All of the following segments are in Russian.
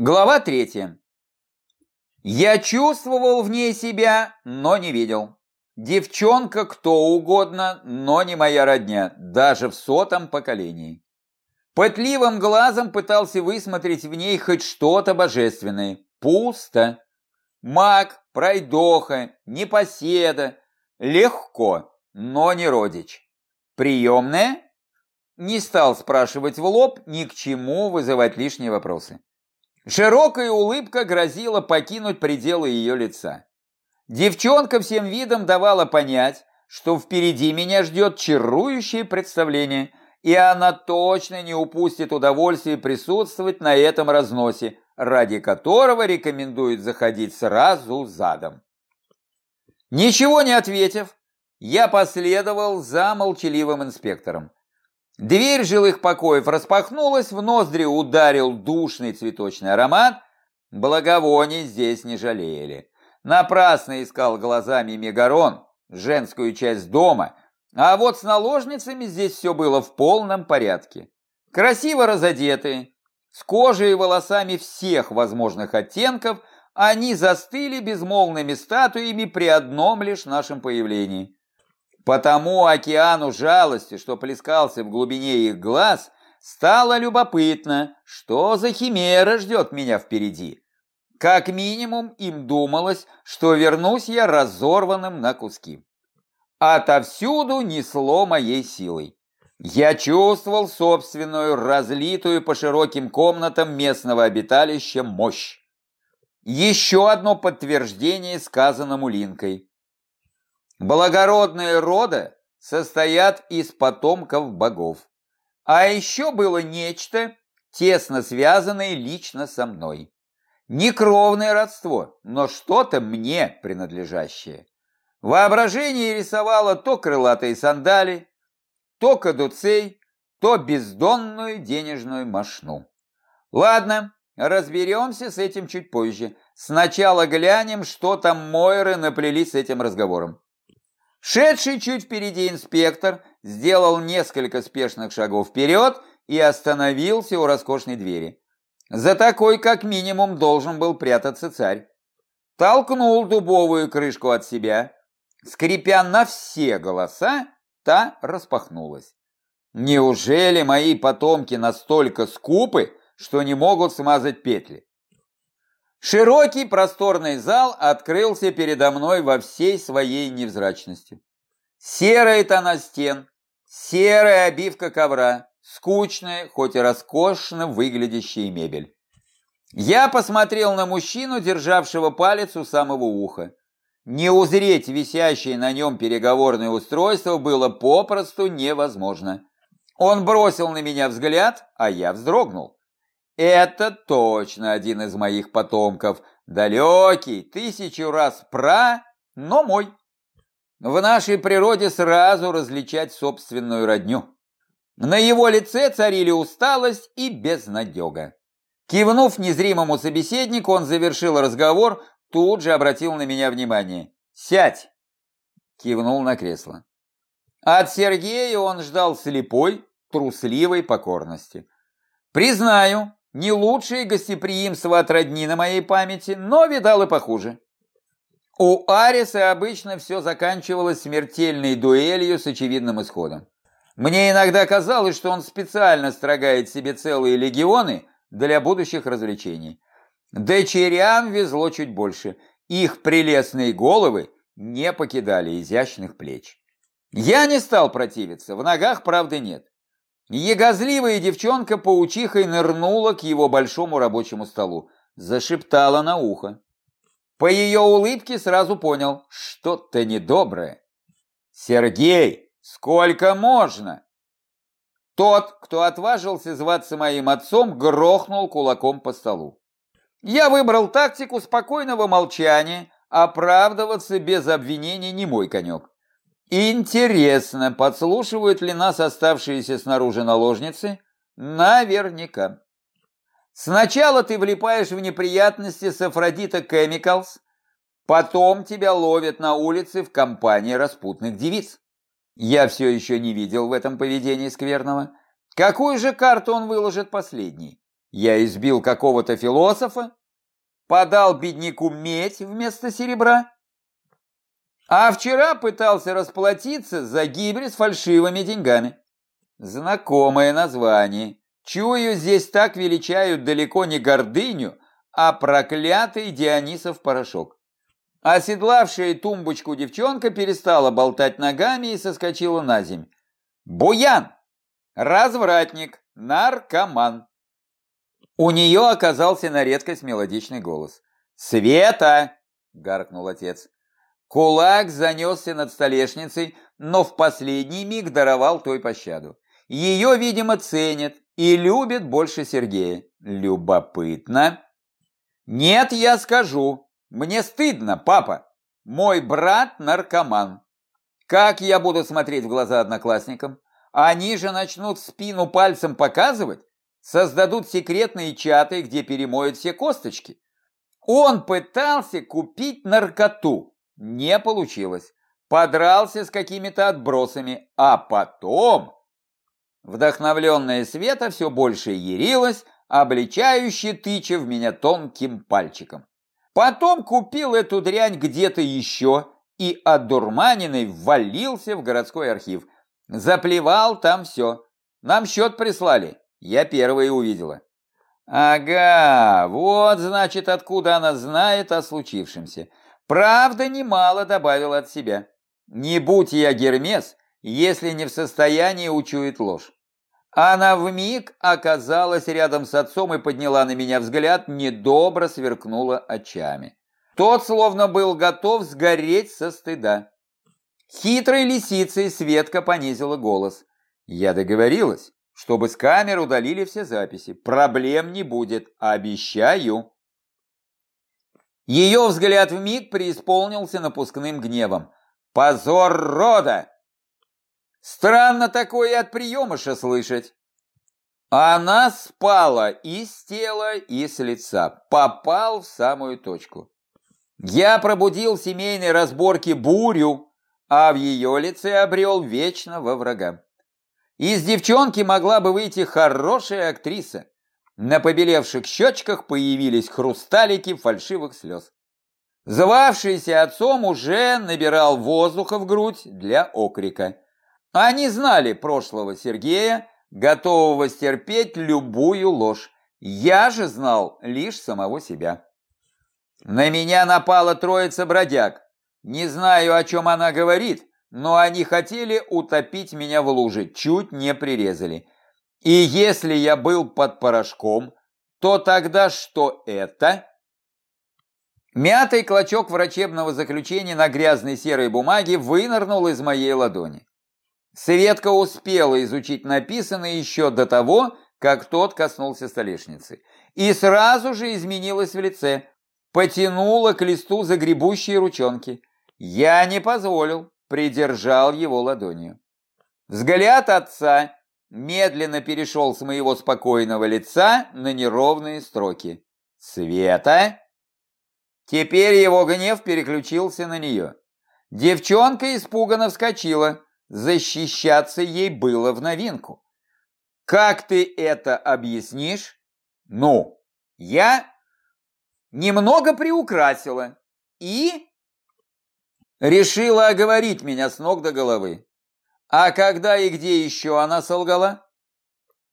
Глава третья. Я чувствовал в ней себя, но не видел. Девчонка кто угодно, но не моя родня, даже в сотом поколении. Пытливым глазом пытался высмотреть в ней хоть что-то божественное. Пусто. Маг, пройдоха, непоседа. Легко, но не родич. Приемная? Не стал спрашивать в лоб, ни к чему вызывать лишние вопросы. Широкая улыбка грозила покинуть пределы ее лица. Девчонка всем видом давала понять, что впереди меня ждет чарующее представление, и она точно не упустит удовольствие присутствовать на этом разносе, ради которого рекомендует заходить сразу задом. Ничего не ответив, я последовал за молчаливым инспектором. Дверь жилых покоев распахнулась, в ноздри ударил душный цветочный аромат. Благовоний здесь не жалели. Напрасно искал глазами Мегарон, женскую часть дома, а вот с наложницами здесь все было в полном порядке. Красиво разодетые, с кожей и волосами всех возможных оттенков, они застыли безмолвными статуями при одном лишь нашем появлении. По тому океану жалости, что плескался в глубине их глаз, стало любопытно, что за химера ждет меня впереди. Как минимум им думалось, что вернусь я разорванным на куски. Отовсюду несло моей силой. Я чувствовал собственную, разлитую по широким комнатам местного обиталища мощь. Еще одно подтверждение сказанному Линкой. Благородные рода состоят из потомков богов. А еще было нечто, тесно связанное лично со мной. Не кровное родство, но что-то мне принадлежащее. Воображение рисовало то крылатые сандали, то кадуцей, то бездонную денежную мошну. Ладно, разберемся с этим чуть позже. Сначала глянем, что там Мойры наплели с этим разговором. Шедший чуть впереди инспектор сделал несколько спешных шагов вперед и остановился у роскошной двери. За такой, как минимум, должен был прятаться царь. Толкнул дубовую крышку от себя. Скрипя на все голоса, та распахнулась. Неужели мои потомки настолько скупы, что не могут смазать петли? Широкий просторный зал открылся передо мной во всей своей невзрачности. Серая тона стен, серая обивка ковра, скучная, хоть и роскошно выглядящая мебель. Я посмотрел на мужчину, державшего палец у самого уха. Не узреть висящее на нем переговорное устройство было попросту невозможно. Он бросил на меня взгляд, а я вздрогнул. Это точно один из моих потомков. Далекий, тысячу раз пра, но мой. В нашей природе сразу различать собственную родню. На его лице царили усталость и безнадега. Кивнув незримому собеседнику, он завершил разговор, тут же обратил на меня внимание. «Сядь!» Кивнул на кресло. От Сергея он ждал слепой, трусливой покорности. Признаю, не лучшее гостеприимство от родни на моей памяти, но видал и похуже. У Ариса обычно все заканчивалось смертельной дуэлью с очевидным исходом. Мне иногда казалось, что он специально строгает себе целые легионы для будущих развлечений. Дочерям везло чуть больше. Их прелестные головы не покидали изящных плеч. Я не стал противиться, в ногах правды нет. Егозливая девчонка паучихой нырнула к его большому рабочему столу, зашептала на ухо. По ее улыбке сразу понял, что-то недоброе. «Сергей, сколько можно?» Тот, кто отважился зваться моим отцом, грохнул кулаком по столу. Я выбрал тактику спокойного молчания, оправдываться без обвинений не мой конек. Интересно, подслушивают ли нас оставшиеся снаружи наложницы? Наверняка. Сначала ты влипаешь в неприятности с Афродита Chemicals, потом тебя ловят на улице в компании распутных девиц. Я все еще не видел в этом поведении скверного. Какую же карту он выложит последний? Я избил какого-то философа? Подал бедняку медь вместо серебра? А вчера пытался расплатиться за гибель с фальшивыми деньгами. Знакомое название. Чую, здесь так величают далеко не гордыню, а проклятый Дионисов порошок. Оседлавшая тумбочку девчонка перестала болтать ногами и соскочила на земь. Буян! Развратник! Наркоман! У нее оказался на редкость мелодичный голос. «Света!» — гаркнул отец. Кулак занесся над столешницей, но в последний миг даровал той пощаду. Ее, видимо, ценят и любят больше Сергея. Любопытно. Нет, я скажу. Мне стыдно, папа. Мой брат наркоман. Как я буду смотреть в глаза одноклассникам? Они же начнут спину пальцем показывать, создадут секретные чаты, где перемоют все косточки. Он пытался купить наркоту. Не получилось. Подрался с какими-то отбросами, а потом... Вдохновленная Света все больше ярилась, обличающе тыча в меня тонким пальчиком. Потом купил эту дрянь где-то еще и одурманенный ввалился в городской архив. Заплевал там все. Нам счет прислали. Я первая увидела. Ага, вот значит, откуда она знает о случившемся. Правда, немало добавил от себя. Не будь я Гермес, если не в состоянии учуять ложь. Она вмиг оказалась рядом с отцом и подняла на меня взгляд, недобро сверкнула очами. Тот словно был готов сгореть со стыда. Хитрой лисицей Светка понизила голос. Я договорилась, чтобы с камер удалили все записи. Проблем не будет, обещаю. Ее взгляд вмиг преисполнился напускным гневом. «Позор рода! Странно такое от приемыша слышать!» Она спала и с тела, и с лица. Попал в самую точку. Я пробудил семейной разборки бурю, а в ее лице обрел вечного врага. Из девчонки могла бы выйти хорошая актриса. На побелевших щечках появились хрусталики фальшивых слез. Звавшийся отцом уже набирал воздуха в грудь для окрика. Они знали прошлого Сергея, готового стерпеть любую ложь. Я же знал лишь самого себя. На меня напала троица бродяг. Не знаю, о чем она говорит, но они хотели утопить меня в луже, чуть не прирезали. И если я был под порошком, то тогда что это? Мятый клочок врачебного заключения на грязной серой бумаге вынырнул из моей ладони. Светка успела изучить написанное еще до того, как тот коснулся столешницы. И сразу же изменилась в лице, потянула к листу загребущие ручонки. Я не позволил, придержал его ладонью. Взгляд отца медленно перешел с моего спокойного лица на неровные строки. «Света?» Теперь его гнев переключился на нее. Девчонка испуганно вскочила. Защищаться ей было в новинку. «Как ты это объяснишь?» «Ну, я немного приукрасила и...» Решила оговорить меня с ног до головы. А когда и где еще она солгала?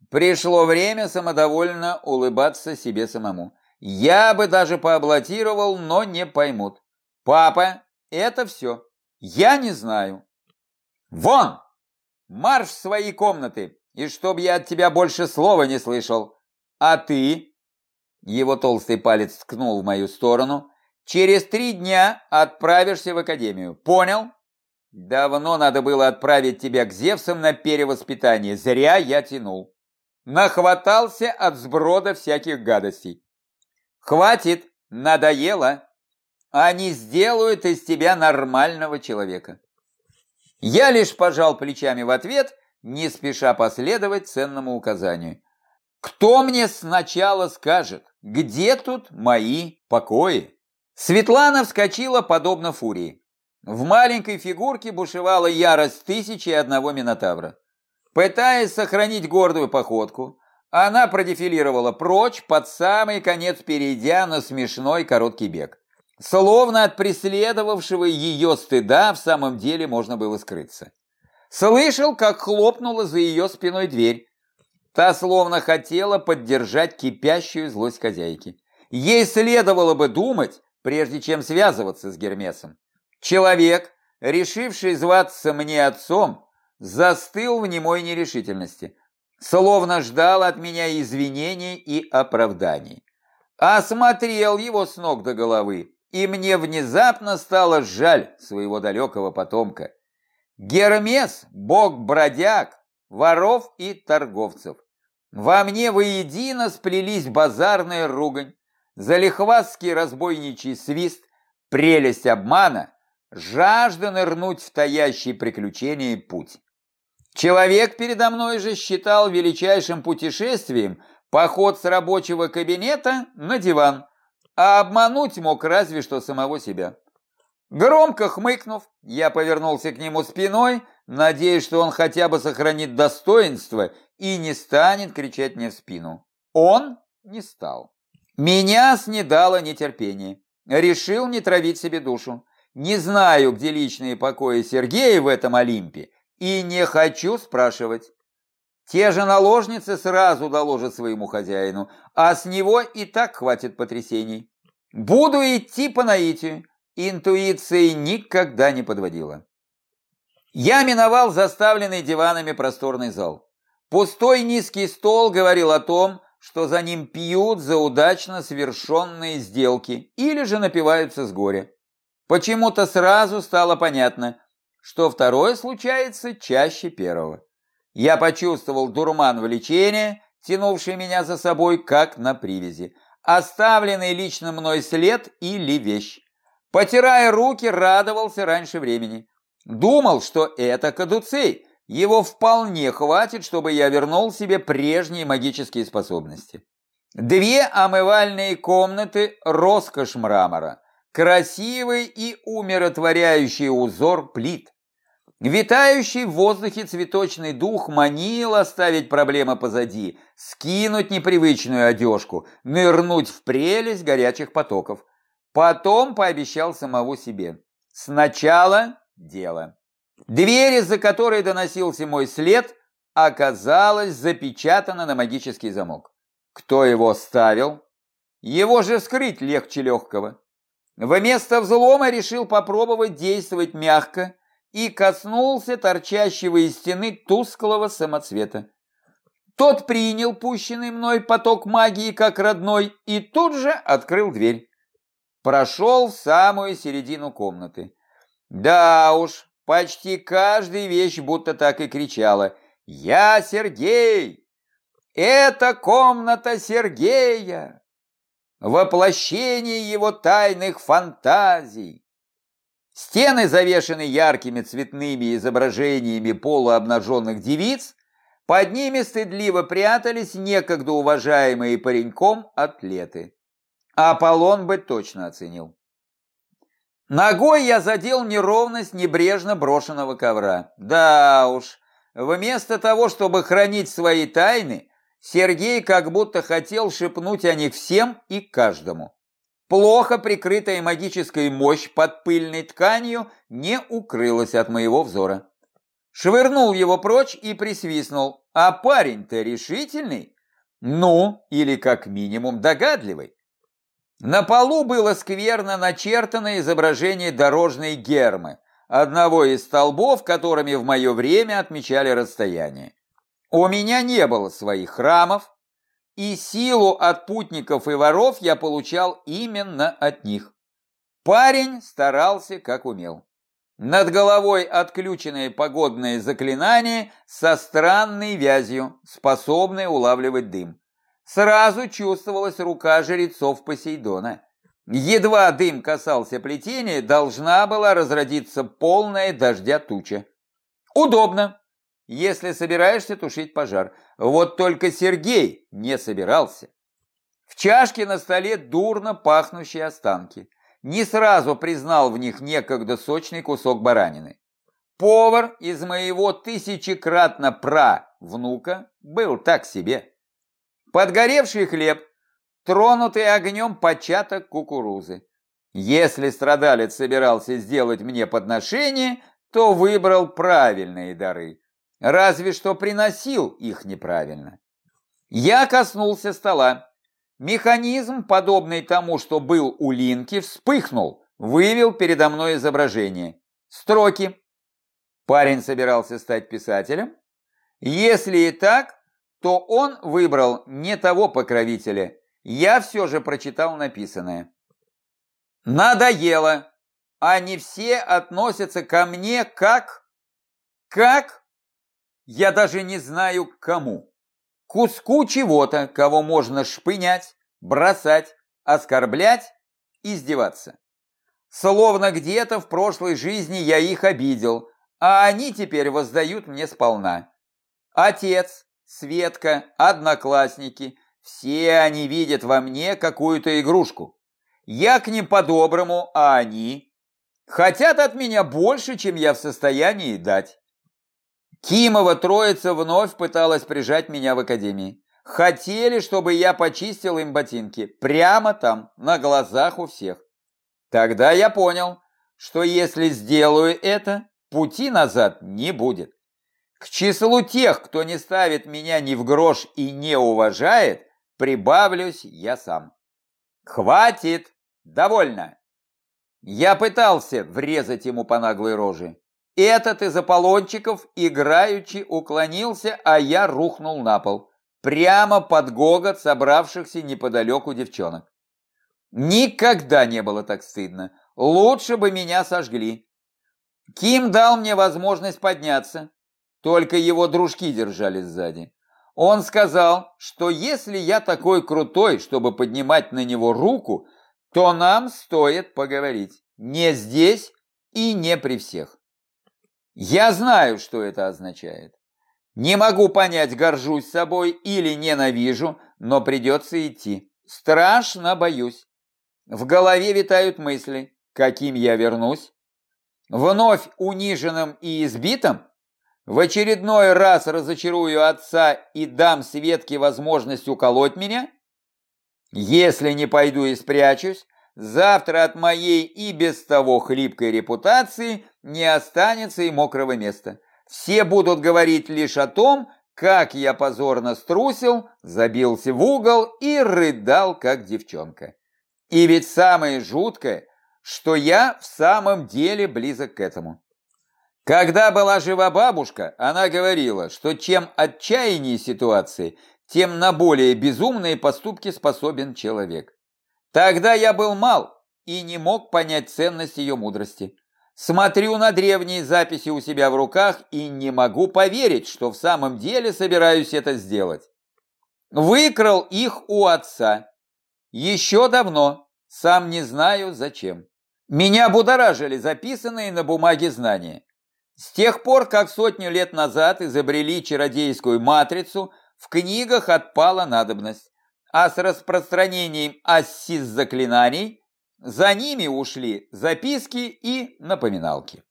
Пришло время самодовольно улыбаться себе самому. Я бы даже поаплодировал, но не поймут. Папа, это все. Я не знаю. Вон! Марш в свои комнаты, и чтоб я от тебя больше слова не слышал. А ты? Его толстый палец ткнул в мою сторону. Через три дня отправишься в академию. Понял? Давно надо было отправить тебя к Зевсам на перевоспитание. Зря я тянул. Нахватался от сброда всяких гадостей. Хватит, надоело. Они сделают из тебя нормального человека. Я лишь пожал плечами в ответ, не спеша последовать ценному указанию. Кто мне сначала скажет, где тут мои покои? Светлана вскочила подобно фурии. В маленькой фигурке бушевала ярость тысячи и одного минотавра. Пытаясь сохранить гордую походку, она продефилировала прочь, под самый конец перейдя на смешной короткий бег. Словно от преследовавшего ее стыда в самом деле можно было скрыться. Слышал, как хлопнула за ее спиной дверь. Та словно хотела поддержать кипящую злость хозяйки. Ей следовало бы думать, прежде чем связываться с Гермесом. Человек, решивший зваться мне отцом, застыл в немой нерешительности, словно ждал от меня извинений и оправданий. Осмотрел его с ног до головы, и мне внезапно стало жаль своего далекого потомка. Гермес – бог-бродяг, воров и торговцев. Во мне воедино сплелись базарная ругань, залихвастский разбойничий свист, прелесть обмана, жажда нырнуть в таящий приключения путь. Человек передо мной же считал величайшим путешествием поход с рабочего кабинета на диван, а обмануть мог разве что самого себя. Громко хмыкнув, я повернулся к нему спиной, надеясь, что он хотя бы сохранит достоинство и не станет кричать мне в спину. Он не стал. Меня снедало нетерпение. Решил не травить себе душу. Не знаю, где личные покои Сергея в этом Олимпе, и не хочу спрашивать. Те же наложницы сразу доложат своему хозяину, а с него и так хватит потрясений. Буду идти по наитию. Интуиции никогда не подводила. Я миновал заставленный диванами просторный зал. Пустой низкий стол говорил о том, что за ним пьют за удачно совершенные сделки или же напиваются с горя. Почему-то сразу стало понятно, что второе случается чаще первого. Я почувствовал дурман влечения, тянувший меня за собой, как на привязи, оставленный лично мной след или вещь. Потирая руки, радовался раньше времени. Думал, что это кадуцей, его вполне хватит, чтобы я вернул себе прежние магические способности. Две омывальные комнаты – роскошь мрамора, красивый и умиротворяющий узор плит. Витающий в воздухе цветочный дух манил оставить проблемы позади, скинуть непривычную одежку, нырнуть в прелесть горячих потоков – Потом пообещал самого себе. Сначала дело. Дверь, из-за которой доносился мой след, оказалась запечатана на магический замок. Кто его ставил? Его же вскрыть легче легкого. Вместо взлома решил попробовать действовать мягко и коснулся торчащего из стены тусклого самоцвета. Тот принял пущенный мной поток магии как родной и тут же открыл дверь прошел в самую середину комнаты. Да уж, почти каждая вещь будто так и кричала «Я Сергей! Это комната Сергея!» Воплощение его тайных фантазий. Стены завешены яркими цветными изображениями полуобнаженных девиц, под ними стыдливо прятались некогда уважаемые пареньком атлеты. Аполлон бы точно оценил. Ногой я задел неровность небрежно брошенного ковра. Да уж, вместо того, чтобы хранить свои тайны, Сергей как будто хотел шепнуть о них всем и каждому. Плохо прикрытая магическая мощь под пыльной тканью не укрылась от моего взора. Швырнул его прочь и присвистнул. А парень-то решительный? Ну, или как минимум догадливый. На полу было скверно начертано изображение дорожной гермы, одного из столбов, которыми в мое время отмечали расстояние. У меня не было своих храмов, и силу от путников и воров я получал именно от них. Парень старался как умел. Над головой отключенное погодное заклинание со странной вязью, способное улавливать дым. Сразу чувствовалась рука жрецов Посейдона. Едва дым касался плетения, должна была разродиться полная дождя туча. Удобно, если собираешься тушить пожар. Вот только Сергей не собирался. В чашке на столе дурно пахнущие останки. Не сразу признал в них некогда сочный кусок баранины. Повар из моего тысячекратно пра внука был так себе. подгоревший хлеб, тронутый огнем початок кукурузы. Если страдалец собирался сделать мне подношение, то выбрал правильные дары, разве что приносил их неправильно. Я коснулся стола. Механизм, подобный тому, что был у Линки, вспыхнул, вывел передо мной изображение. Строки. Парень собирался стать писателем? Если и так, то он выбрал не того покровителя. Я все же прочитал написанное. Надоело. Они все относятся ко мне как... Как? Я даже не знаю к кому. Куску чего-то, кого можно шпынять, бросать, оскорблять, издеваться. Словно где-то в прошлой жизни я их обидел, а они теперь воздают мне сполна. Отец, Светка, одноклассники, все они видят во мне какую-то игрушку. Я к ним по-доброму, а они хотят от меня больше, чем я в состоянии дать. Кимова троица вновь пыталась прижать меня в академии. Хотели, чтобы я почистил им ботинки. Прямо там, на глазах у всех. Тогда я понял, что если сделаю это, пути назад не будет. К числу тех, кто не ставит меня ни в грош и не уважает, прибавлюсь я сам. Хватит! Довольно! Я пытался врезать ему по наглой роже. Этот из Аполлончиков играючи уклонился, а я рухнул на пол, прямо под гогот собравшихся неподалеку девчонок. Никогда не было так стыдно. Лучше бы меня сожгли. Ким дал мне возможность подняться, только его дружки держали сзади. Он сказал, что если я такой крутой, чтобы поднимать на него руку, то нам стоит поговорить. Не здесь и не при всех. Я знаю, что это означает. Не могу понять, горжусь собой или ненавижу, но придется идти. Страшно боюсь. В голове витают мысли, каким я вернусь. Вновь униженным и избитым? В очередной раз разочарую отца и дам Светке возможность уколоть меня? Если не пойду и спрячусь, завтра от моей и без того хлипкой репутации не останется и мокрого места. Все будут говорить лишь о том, как я позорно струсил, забился в угол и рыдал, как девчонка. И ведь самое жуткое, что я в самом деле близок к этому. Когда была жива бабушка, она говорила, что чем отчаяннее ситуации, тем на более безумные поступки способен человек. Тогда я был мал и не мог понять ценность ее мудрости. Смотрю на древние записи у себя в руках и не могу поверить, что в самом деле собираюсь это сделать. Выкрал их у отца. Еще давно, сам не знаю зачем. Меня будоражили записанные на бумаге знания. С тех пор, как сотню лет назад изобрели чародейскую матрицу, в книгах отпала надобность, а с распространением ассиз-заклинаний за ними ушли записки и напоминалки.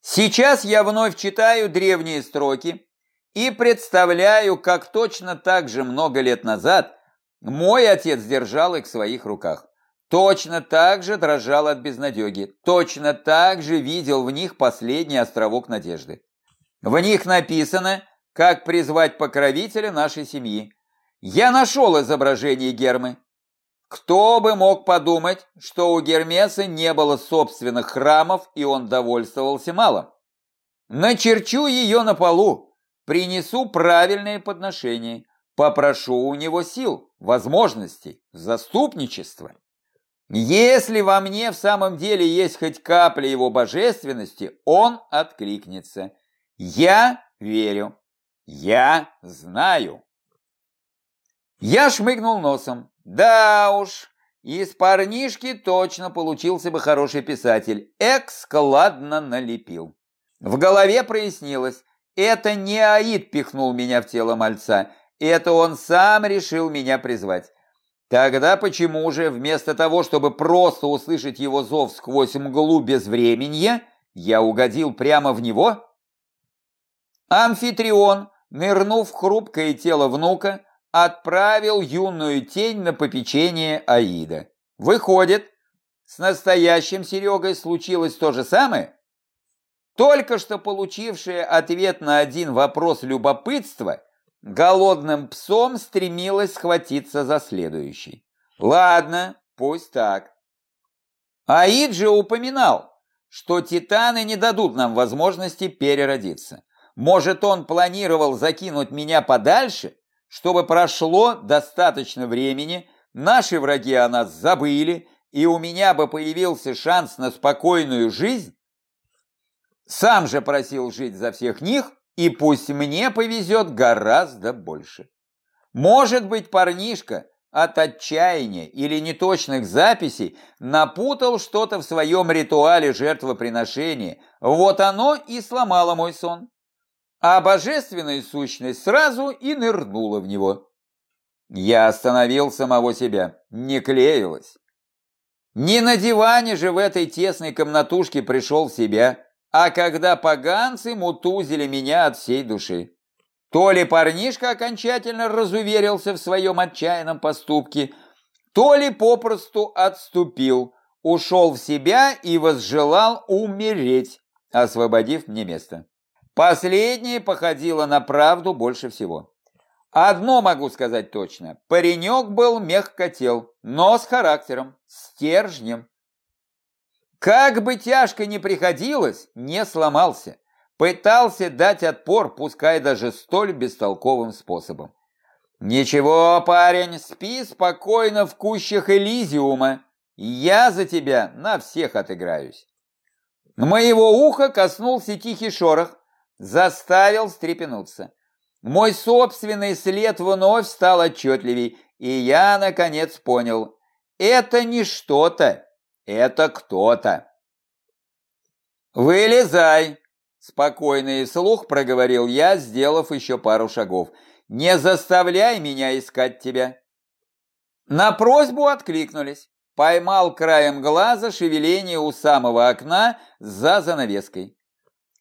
Сейчас я вновь читаю древние строки и представляю, как точно так же много лет назад мой отец держал их в своих руках. Точно так же дрожал от безнадеги, точно так же видел в них последний островок надежды. В них написано, как призвать покровителя нашей семьи. Я нашел изображение Гермы. Кто бы мог подумать, что у Гермеса не было собственных храмов, и он довольствовался малым. Начерчу ее на полу, принесу правильные подношения, попрошу у него сил, возможностей, заступничества. Если во мне в самом деле есть хоть капля его божественности, он откликнется. Я верю. Я знаю. Я шмыгнул носом. Да уж, из парнишки точно получился бы хороший писатель. Эк складно налепил. В голове прояснилось. Это не Аид пихнул меня в тело мальца. Это он сам решил меня призвать. Тогда почему же вместо того, чтобы просто услышать его зов сквозь мглу безвременья, я угодил прямо в него? Амфитрион, нырнув в хрупкое тело внука, отправил юную тень на попечение Аида. Выходит, с настоящим Серегой случилось то же самое? Только что получившая ответ на один вопрос любопытства, голодным псом стремилась схватиться за следующий. Ладно, пусть так. Аид же упоминал, что титаны не дадут нам возможности переродиться. Может, он планировал закинуть меня подальше, чтобы прошло достаточно времени, наши враги о нас забыли, и у меня бы появился шанс на спокойную жизнь? Сам же просил жить за всех них, и пусть мне повезет гораздо больше. Может быть, парнишка от отчаяния или неточных записей напутал что-то в своем ритуале жертвоприношения, вот оно и сломало мой сон. А божественная сущность сразу и нырнула в него. Я остановил самого себя, не клеилась. Не на диване же в этой тесной комнатушке пришел в себя, а когда поганцы мутузили меня от всей души. То ли парнишка окончательно разуверился в своем отчаянном поступке, то ли попросту отступил, ушел в себя и возжелал умереть, освободив мне место. Последнее походило на правду больше всего. Одно могу сказать точно. Паренек был мягкотел, но с характером, стержнем. Как бы тяжко ни приходилось, не сломался. Пытался дать отпор, пускай даже столь бестолковым способом. «Ничего, парень, спи спокойно в кущах Элизиума. Я за тебя на всех отыграюсь». Моего уха коснулся тихий шорох, заставил встрепенуться. Мой собственный след вновь стал отчетливей, и я, наконец, понял, это не что-то, это кто-то. «Вылезай!» – спокойно и слух проговорил я, сделав еще пару шагов. «Не заставляй меня искать тебя!» На просьбу откликнулись. Поймал краем глаза шевеление у самого окна за занавеской.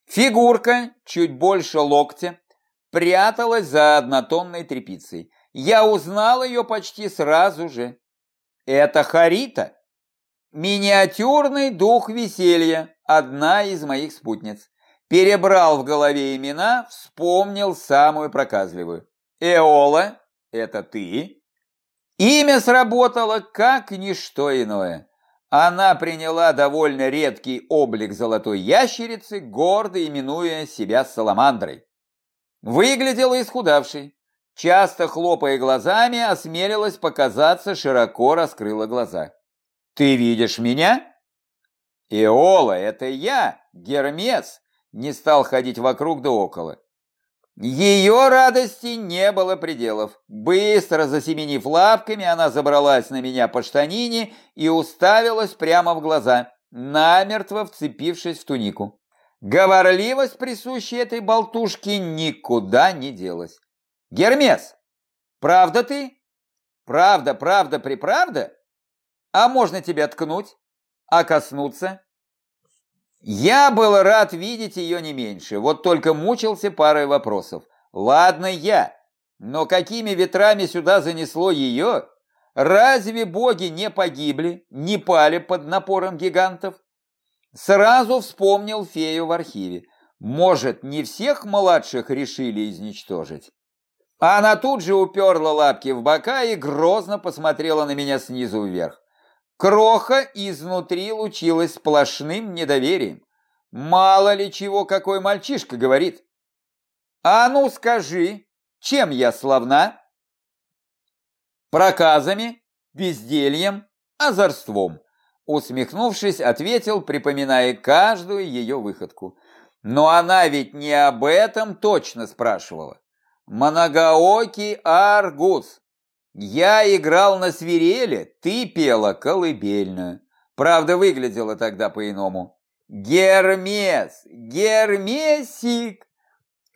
Фигурка, чуть больше локтя, пряталась за однотонной тряпицей. Я узнал ее почти сразу же. Это Харита. Миниатюрный дух веселья, одна из моих спутниц. Перебрал в голове имена, вспомнил самую проказливую. Эола, это ты? Имя сработало как ничто иное. Она приняла довольно редкий облик золотой ящерицы, гордо именуя себя Саламандрой. Выглядела исхудавшей. Часто хлопая глазами, осмелилась показаться, широко раскрыла глаза. «Ты видишь меня?» «Иола, это я, Гермес!» Не стал ходить вокруг да около. Ее радости не было пределов. Быстро засеменив лапками, она забралась на меня по штанине и уставилась прямо в глаза, намертво вцепившись в тунику. Говорливость, присущая этой болтушке, никуда не делась. «Гермес, правда ты? Правда, правда, приправда?» А можно тебя ткнуть? А коснуться? Я был рад видеть ее не меньше, вот только мучился парой вопросов. Ладно я, но какими ветрами сюда занесло ее? Разве боги не погибли, не пали под напором гигантов? Сразу вспомнил фею в архиве. Может, не всех младших решили изничтожить? Она тут же уперла лапки в бока и грозно посмотрела на меня снизу вверх. Кроха изнутри лучилась сплошным недоверием. Мало ли чего какой мальчишка говорит. А ну скажи, чем я славна? Проказами, бездельем, озорством. Усмехнувшись, ответил, припоминая каждую ее выходку. Но она ведь не об этом точно спрашивала. Многоокий Аргус, я играл на свиреле, ты пела колыбельную. Правда, выглядела тогда по-иному. Гермес, Гермесик!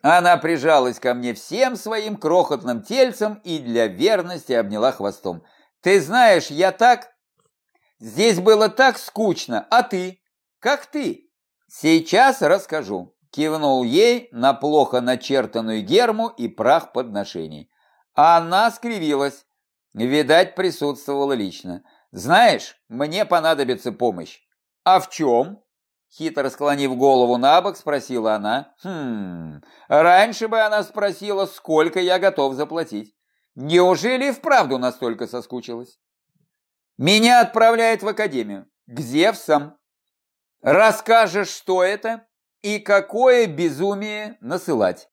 Она прижалась ко мне всем своим крохотным тельцем и для верности обняла хвостом. Ты знаешь, я так... Здесь было так скучно, а ты? Как ты? Сейчас расскажу. Кивнул ей на плохо начертанную герму и прах подношений. Она скривилась. Видать, присутствовала лично. «Знаешь, мне понадобится помощь». «А в чем?» Хитро склонив голову на бок, спросила она. «Хм, раньше бы она спросила, сколько я готов заплатить. Неужели вправду настолько соскучилась?» «Меня отправляют в академию. К Зевсам. Расскажешь, что это и какое безумие насылать.